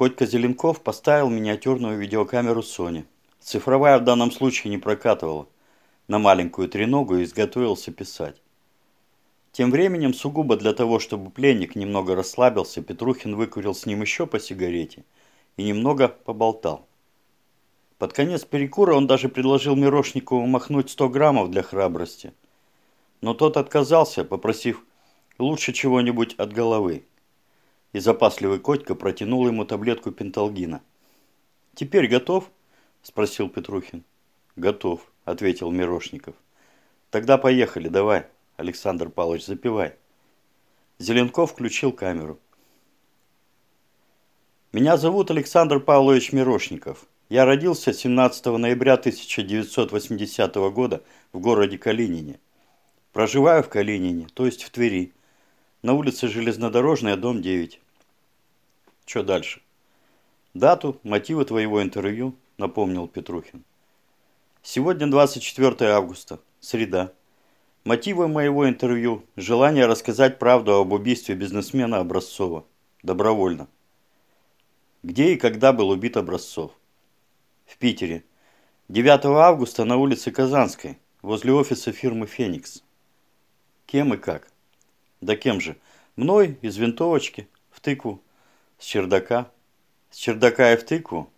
Котька Зеленков поставил миниатюрную видеокамеру Sony. Цифровая в данном случае не прокатывала. На маленькую треногу изготовился писать. Тем временем, сугубо для того, чтобы пленник немного расслабился, Петрухин выкурил с ним еще по сигарете и немного поболтал. Под конец перекура он даже предложил Мирошникову махнуть 100 граммов для храбрости. Но тот отказался, попросив лучше чего-нибудь от головы и запасливый Котька протянул ему таблетку пенталгина. «Теперь готов?» – спросил Петрухин. «Готов», – ответил Мирошников. «Тогда поехали, давай, Александр Павлович, запивай». Зеленков включил камеру. «Меня зовут Александр Павлович Мирошников. Я родился 17 ноября 1980 года в городе Калинине. Проживаю в Калинине, то есть в Твери. На улице Железнодорожная, дом 9. Что дальше? Дату, мотивы твоего интервью, напомнил Петрухин. Сегодня 24 августа, среда. Мотивы моего интервью – желание рассказать правду об убийстве бизнесмена Образцова. Добровольно. Где и когда был убит Образцов? В Питере. 9 августа на улице Казанской, возле офиса фирмы «Феникс». Кем и как? Да кем же? Мной из винтовочки в тыкву с чердака. С чердака и в тыкву?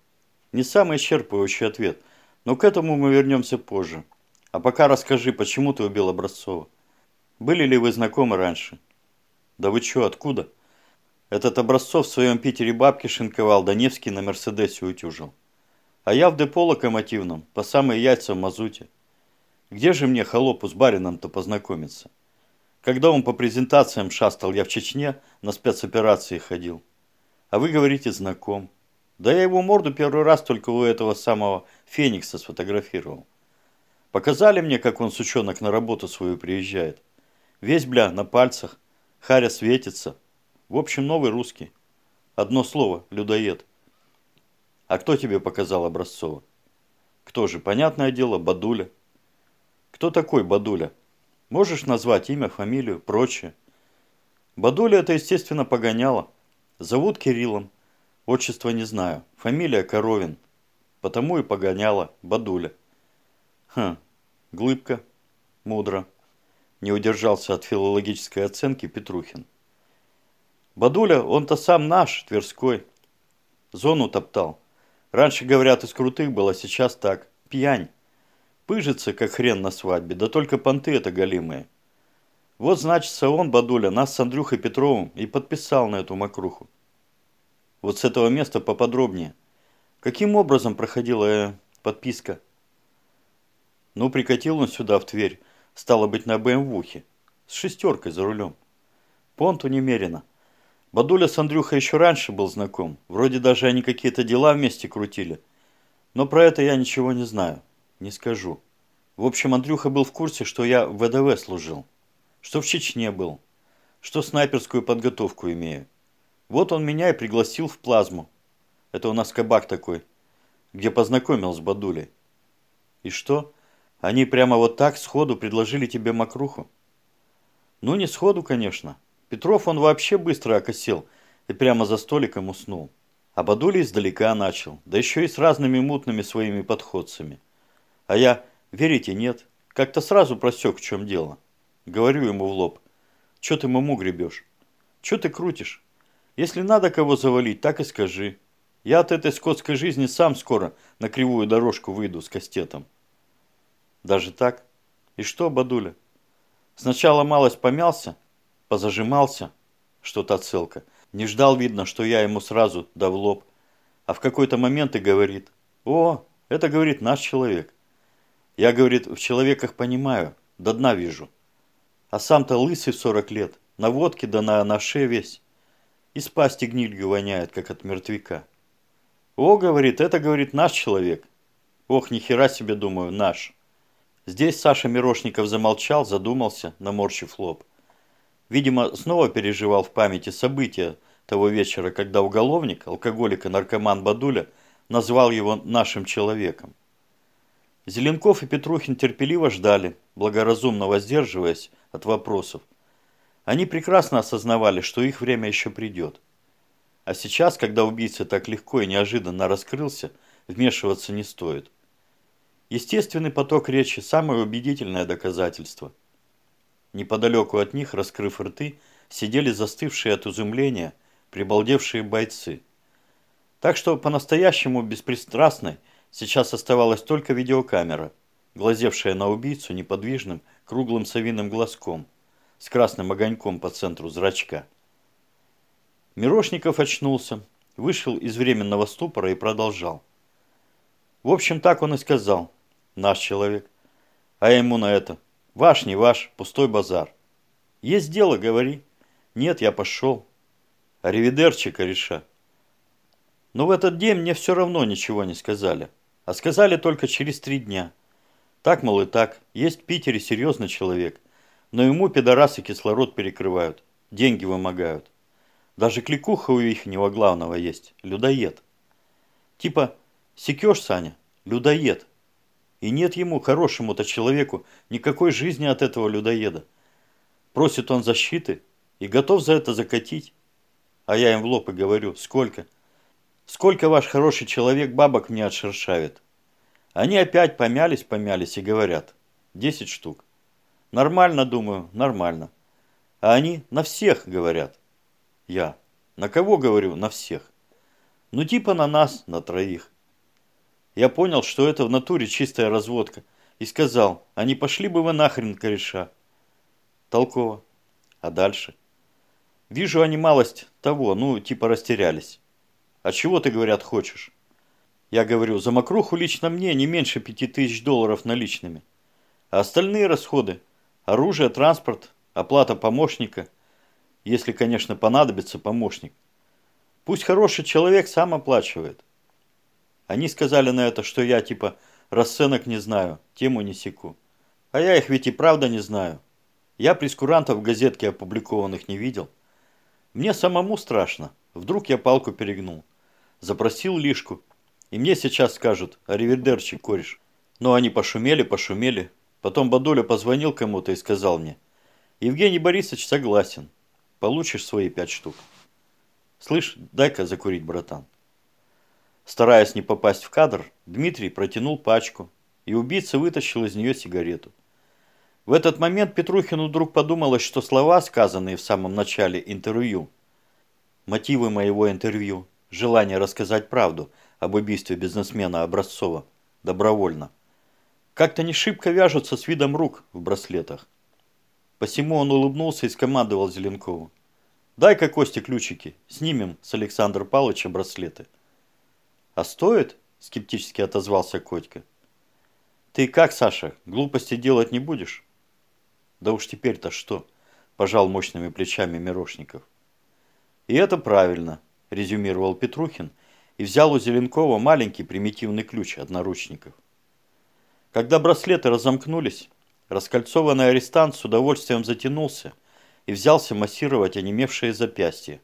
Не самый исчерпывающий ответ, но к этому мы вернемся позже. А пока расскажи, почему ты убил Образцова? Были ли вы знакомы раньше? Да вы чё, откуда? Этот Образцов в своем Питере бабки шинковал, да Невский на Мерседесе утюжил. А я в депо локомотивном, по самые яйца в мазуте. Где же мне холопу с барином-то познакомиться? Когда он по презентациям шастал, я в Чечне на спецоперации ходил. А вы говорите, знаком. Да я его морду первый раз только у этого самого Феникса сфотографировал. Показали мне, как он, сучонок, на работу свою приезжает. Весь, бля, на пальцах. Харя светится. В общем, новый русский. Одно слово – людоед. А кто тебе показал Образцова? Кто же? Понятное дело, Бадуля. Кто такой Бадуля? Можешь назвать имя, фамилию, прочее? Бадуля это, естественно, погоняло. Зовут Кириллом. Отчество не знаю. Фамилия Коровин. Потому и погоняла Бадуля. Хм, глыбка. Мудро. Не удержался от филологической оценки Петрухин. Бадуля, он-то сам наш, Тверской. Зону топтал. Раньше, говорят, из крутых было, сейчас так. Пьянь. Пыжится, как хрен на свадьбе, да только понты это голимые. Вот, значится, он, Бадуля, нас с Андрюхой Петровым и подписал на эту мокруху. Вот с этого места поподробнее. Каким образом проходила э, подписка? Ну, прикатил он сюда, в Тверь, стало быть, на БМВухе, с шестеркой за рулем. Понту немерено. Бадуля с Андрюхой еще раньше был знаком, вроде даже они какие-то дела вместе крутили. Но про это я ничего не знаю. Не скажу. В общем, Андрюха был в курсе, что я в ВДВ служил. Что в Чечне был. Что снайперскую подготовку имею. Вот он меня и пригласил в плазму. Это у нас кабак такой, где познакомил с Бадулей. И что? Они прямо вот так сходу предложили тебе мокруху? Ну, не сходу, конечно. Петров он вообще быстро окосел и прямо за столиком уснул. А Бадуля издалека начал, да еще и с разными мутными своими подходцами. А я, верите, нет, как-то сразу просек, в чем дело. Говорю ему в лоб, что ты маму гребешь? Что ты крутишь? Если надо кого завалить, так и скажи. Я от этой скотской жизни сам скоро на кривую дорожку выйду с кастетом. Даже так? И что, Бадуля? Сначала малость помялся, позажимался, что-то отсылка. Не ждал, видно, что я ему сразу да в лоб. А в какой-то момент и говорит, о, это, говорит, наш человек. Я, говорит, в человеках понимаю, до дна вижу. А сам-то лысый в 40 лет, на водке да на наше весь. Из пасти гнилью воняет, как от мертвяка. О, говорит, это, говорит, наш человек. Ох, нихера себе, думаю, наш. Здесь Саша Мирошников замолчал, задумался, наморщив лоб. Видимо, снова переживал в памяти события того вечера, когда уголовник, алкоголик и наркоман Бадуля назвал его нашим человеком. Зеленков и Петрухин терпеливо ждали, благоразумно воздерживаясь от вопросов. Они прекрасно осознавали, что их время еще придет. А сейчас, когда убийца так легко и неожиданно раскрылся, вмешиваться не стоит. Естественный поток речи – самое убедительное доказательство. Неподалеку от них, раскрыв рты, сидели застывшие от изумления, прибалдевшие бойцы. Так что по-настоящему беспристрастной сейчас оставалась только видеокамера, глазевшая на убийцу неподвижным круглым совиным глазком с красным огоньком по центру зрачка. Мирошников очнулся, вышел из временного ступора и продолжал. В общем, так он и сказал. Наш человек. А ему на это. Ваш, не ваш, пустой базар. Есть дело, говори. Нет, я пошел. Аривидерчи, кореша. Но в этот день мне все равно ничего не сказали. А сказали только через три дня. Так, мол, и так. Есть в Питере серьезный человек. Но ему пидорасы кислород перекрывают. Деньги вымогают. Даже кликуха у их него главного есть. Людоед. Типа, секешь, Саня? Людоед. И нет ему, хорошему-то человеку, никакой жизни от этого людоеда. Просит он защиты и готов за это закатить. А я им в лоб и говорю, сколько? Сколько ваш хороший человек бабок мне отшершавит? Они опять помялись-помялись и говорят, десять штук. Нормально, думаю, нормально. А они на всех говорят. Я. На кого говорю? На всех. Ну типа на нас, на троих. Я понял, что это в натуре чистая разводка. И сказал, а не пошли бы вы нахрен, кореша. Толково. А дальше? Вижу они малость того, ну типа растерялись. А чего ты, говорят, хочешь? Я говорю, за мокруху лично мне не меньше пяти тысяч долларов наличными. А остальные расходы? Оружие, транспорт, оплата помощника – если, конечно, понадобится помощник. Пусть хороший человек сам оплачивает. Они сказали на это, что я типа расценок не знаю, тему не секу. А я их ведь и правда не знаю. Я прескурантов в газетке опубликованных не видел. Мне самому страшно. Вдруг я палку перегнул. Запросил лишку. И мне сейчас скажут, аривидерчи, кореш. Но они пошумели, пошумели. Потом Бадуля позвонил кому-то и сказал мне, Евгений Борисович согласен. Получишь свои пять штук. Слышь, дай-ка закурить, братан. Стараясь не попасть в кадр, Дмитрий протянул пачку, и убийца вытащил из нее сигарету. В этот момент Петрухину вдруг подумалось, что слова, сказанные в самом начале интервью, мотивы моего интервью, желание рассказать правду об убийстве бизнесмена Образцова, добровольно, как-то не шибко вяжутся с видом рук в браслетах. Посему он улыбнулся и скомандовал Зеленкову. «Дай-ка Косте ключики, снимем с Александра Павловича браслеты». «А стоит?» – скептически отозвался Котька. «Ты как, Саша, глупости делать не будешь?» «Да уж теперь-то что?» – пожал мощными плечами Мирошников. «И это правильно», – резюмировал Петрухин и взял у Зеленкова маленький примитивный ключ от наручников. Когда браслеты разомкнулись, Раскольцованный арестант с удовольствием затянулся и взялся массировать онемевшие запястья.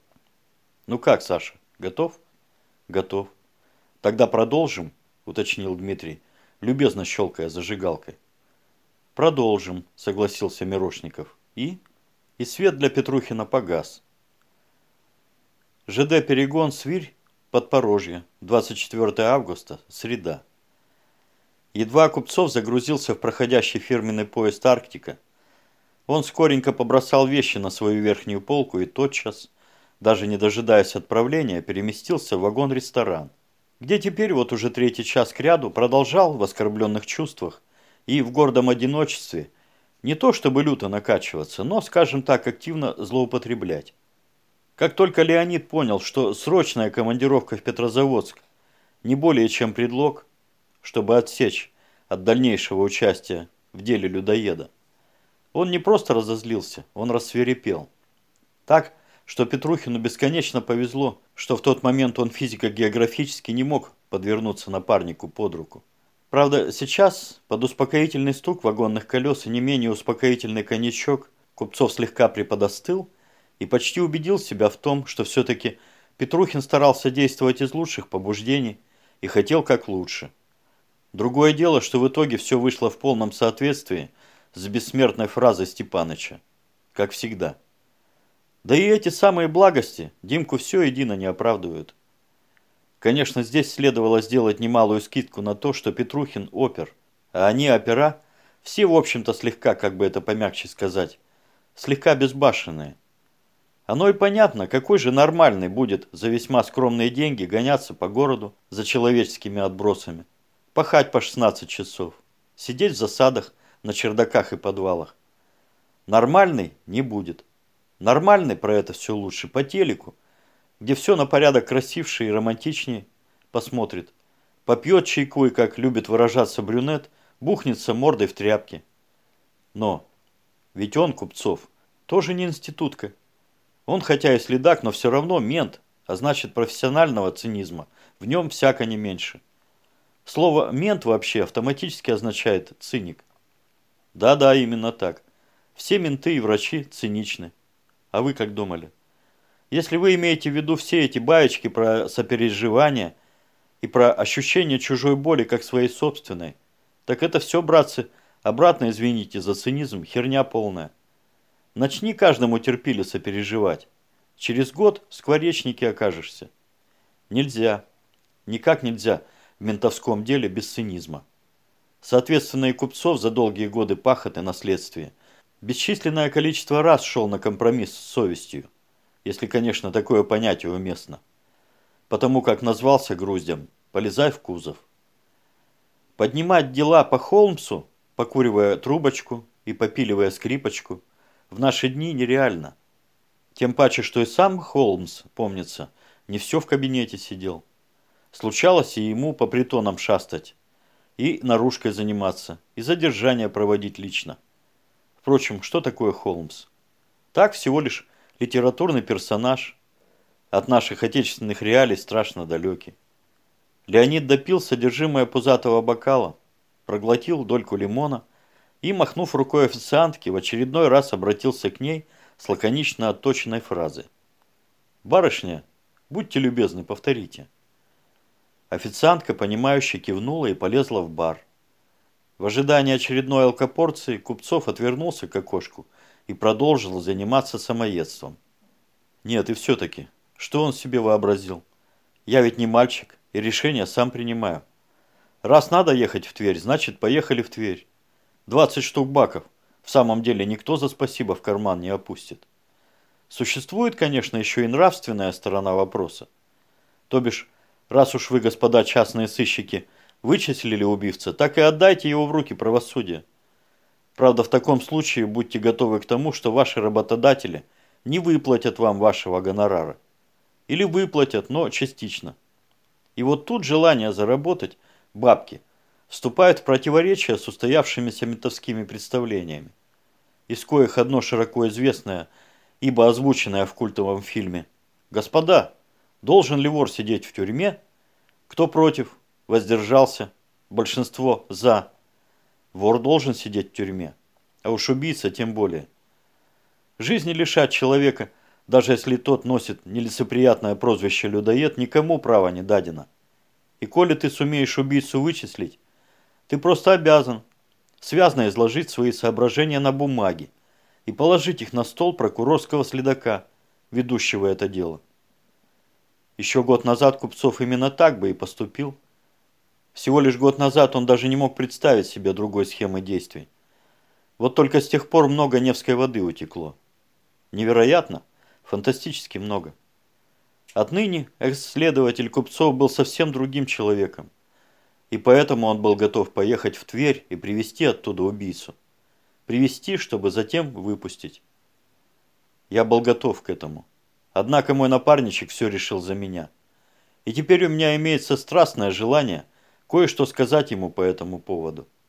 «Ну как, Саша, готов?» «Готов». «Тогда продолжим», – уточнил Дмитрий, любезно щелкая зажигалкой. «Продолжим», – согласился Мирошников. «И?» И свет для Петрухина погас. ЖД «Перегон», Свирь, Подпорожье, 24 августа, среда. Едва Купцов загрузился в проходящий фирменный поезд «Арктика», он скоренько побросал вещи на свою верхнюю полку и тотчас, даже не дожидаясь отправления, переместился в вагон-ресторан, где теперь вот уже третий час кряду продолжал в оскорбленных чувствах и в гордом одиночестве не то чтобы люто накачиваться, но, скажем так, активно злоупотреблять. Как только Леонид понял, что срочная командировка в Петрозаводск не более чем предлог, чтобы отсечь от дальнейшего участия в деле людоеда. Он не просто разозлился, он рассверепел. Так, что Петрухину бесконечно повезло, что в тот момент он физико-географически не мог подвернуться напарнику под руку. Правда, сейчас, под успокоительный стук вагонных колес и не менее успокоительный коньячок, Купцов слегка приподостыл и почти убедил себя в том, что все-таки Петрухин старался действовать из лучших побуждений и хотел как лучше. Другое дело, что в итоге все вышло в полном соответствии с бессмертной фразой Степаныча. Как всегда. Да и эти самые благости Димку все едино не оправдывают. Конечно, здесь следовало сделать немалую скидку на то, что Петрухин опер, а они опера, все, в общем-то, слегка, как бы это помягче сказать, слегка безбашенные. Оно и понятно, какой же нормальный будет за весьма скромные деньги гоняться по городу за человеческими отбросами, пахать по 16 часов, сидеть в засадах на чердаках и подвалах. Нормальный не будет. Нормальный про это все лучше по телеку, где все на порядок красивше и романтичнее посмотрит. Попьет чайку и, как любит выражаться брюнет, бухнется мордой в тряпке. Но ведь он, Купцов, тоже не институтка. Он хотя и следак, но все равно мент, а значит профессионального цинизма в нем всяко не меньше. Слово «мент» вообще автоматически означает «циник». Да-да, именно так. Все менты и врачи циничны. А вы как думали? Если вы имеете в виду все эти баечки про сопереживание и про ощущение чужой боли как своей собственной, так это все, братцы, обратно извините за цинизм, херня полная. Начни каждому терпили сопереживать. Через год в скворечнике окажешься. Нельзя. Никак нельзя в ментовском деле без цинизма. Соответственно, и Купцов за долгие годы пахоты наследствия бесчисленное количество раз шел на компромисс с совестью, если, конечно, такое понятие уместно. Потому как назвался груздем «полезай в кузов». Поднимать дела по Холмсу, покуривая трубочку и попиливая скрипочку, в наши дни нереально. Тем паче, что и сам Холмс, помнится, не все в кабинете сидел. Случалось и ему по притонам шастать, и наружкой заниматься, и задержание проводить лично. Впрочем, что такое Холмс? Так всего лишь литературный персонаж, от наших отечественных реалий страшно далекий. Леонид допил содержимое пузатого бокала, проглотил дольку лимона и, махнув рукой официантки, в очередной раз обратился к ней с лаконично отточенной фразой. «Барышня, будьте любезны, повторите». Официантка, понимающе кивнула и полезла в бар. В ожидании очередной алкопорции Купцов отвернулся к окошку и продолжил заниматься самоедством. Нет, и все-таки, что он себе вообразил? Я ведь не мальчик, и решение сам принимаю. Раз надо ехать в Тверь, значит поехали в Тверь. 20 штук баков. В самом деле никто за спасибо в карман не опустит. Существует, конечно, еще и нравственная сторона вопроса. То бишь, Раз уж вы, господа частные сыщики, вычислили убивца, так и отдайте его в руки правосудия. Правда, в таком случае будьте готовы к тому, что ваши работодатели не выплатят вам вашего гонорара. Или выплатят, но частично. И вот тут желание заработать бабки вступает в противоречие с устоявшимися ментовскими представлениями, из коих одно широко известное, ибо озвученное в культовом фильме «Господа, Должен ли вор сидеть в тюрьме? Кто против? Воздержался. Большинство за. Вор должен сидеть в тюрьме. А уж убийца тем более. Жизни лишать человека, даже если тот носит нелицеприятное прозвище людоед, никому права не дадено. И коли ты сумеешь убийцу вычислить, ты просто обязан связно изложить свои соображения на бумаге и положить их на стол прокурорского следака, ведущего это дело. Еще год назад Купцов именно так бы и поступил. Всего лишь год назад он даже не мог представить себе другой схемы действий. Вот только с тех пор много Невской воды утекло. Невероятно, фантастически много. Отныне экс-следователь Купцов был совсем другим человеком. И поэтому он был готов поехать в Тверь и привести оттуда убийцу. Привести, чтобы затем выпустить. Я был готов к этому. Однако мой напарничек все решил за меня. И теперь у меня имеется страстное желание кое-что сказать ему по этому поводу.